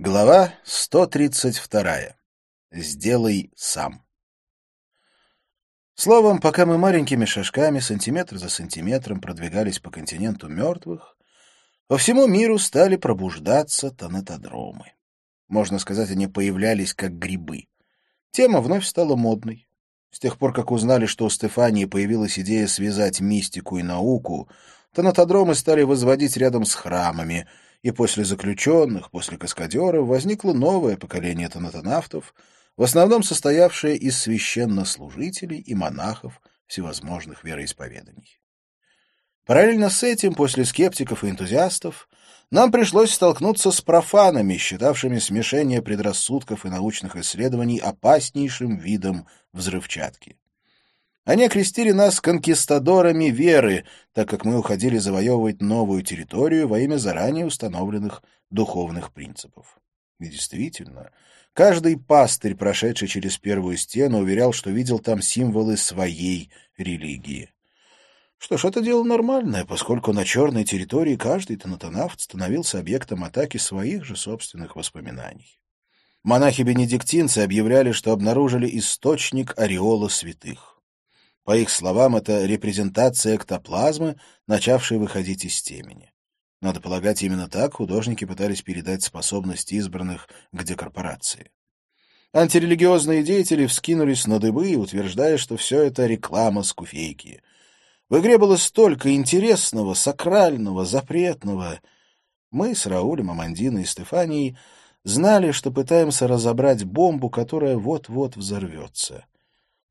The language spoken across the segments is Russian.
Глава 132. Сделай сам. Словом, пока мы маленькими шажками, сантиметр за сантиметром продвигались по континенту мертвых, по всему миру стали пробуждаться тонатодромы. Можно сказать, они появлялись как грибы. Тема вновь стала модной. С тех пор, как узнали, что у Стефании появилась идея связать мистику и науку, тонатодромы стали возводить рядом с храмами — и после заключенных, после каскадеров возникло новое поколение тонатонавтов, в основном состоявшее из священнослужителей и монахов всевозможных вероисповеданий. Параллельно с этим, после скептиков и энтузиастов, нам пришлось столкнуться с профанами, считавшими смешение предрассудков и научных исследований опаснейшим видом взрывчатки. Они окрестили нас конкистадорами веры, так как мы уходили завоевывать новую территорию во имя заранее установленных духовных принципов. И действительно, каждый пастырь, прошедший через первую стену, уверял, что видел там символы своей религии. Что ж, это дело нормальное, поскольку на черной территории каждый тонатонавт становился объектом атаки своих же собственных воспоминаний. Монахи-бенедиктинцы объявляли, что обнаружили источник ореола святых. По их словам, это репрезентация эктоплазмы, начавшей выходить из темени. Надо полагать, именно так художники пытались передать способности избранных к декорпорации. Антирелигиозные деятели вскинулись на дыбы, утверждая, что все это реклама скуфейки. В игре было столько интересного, сакрального, запретного. Мы с Раулем, Амандиной и Стефанией знали, что пытаемся разобрать бомбу, которая вот-вот взорвется.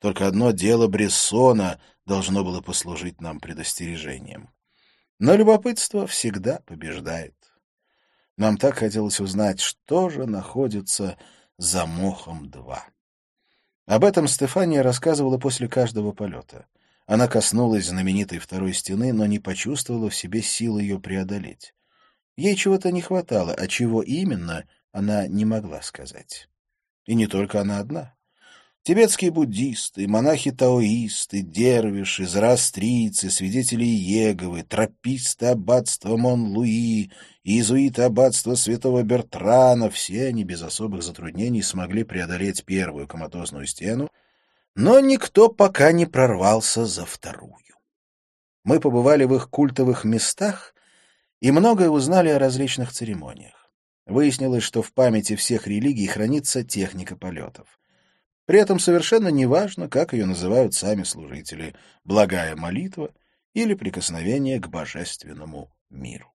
Только одно дело Брессона должно было послужить нам предостережением. Но любопытство всегда побеждает. Нам так хотелось узнать, что же находится за Мохом-2. Об этом Стефания рассказывала после каждого полета. Она коснулась знаменитой второй стены, но не почувствовала в себе сил ее преодолеть. Ей чего-то не хватало, а чего именно, она не могла сказать. И не только она одна. Тибетские буддисты, монахи-таоисты, дервиши, зороастрийцы, свидетели Иеговы, трописты аббатства Мон-Луи, иезуиты аббатства святого Бертрана — все они без особых затруднений смогли преодолеть первую коматозную стену, но никто пока не прорвался за вторую. Мы побывали в их культовых местах и многое узнали о различных церемониях. Выяснилось, что в памяти всех религий хранится техника полетов. При этом совершенно неважно, как ее называют сами служители — благая молитва или прикосновение к божественному миру.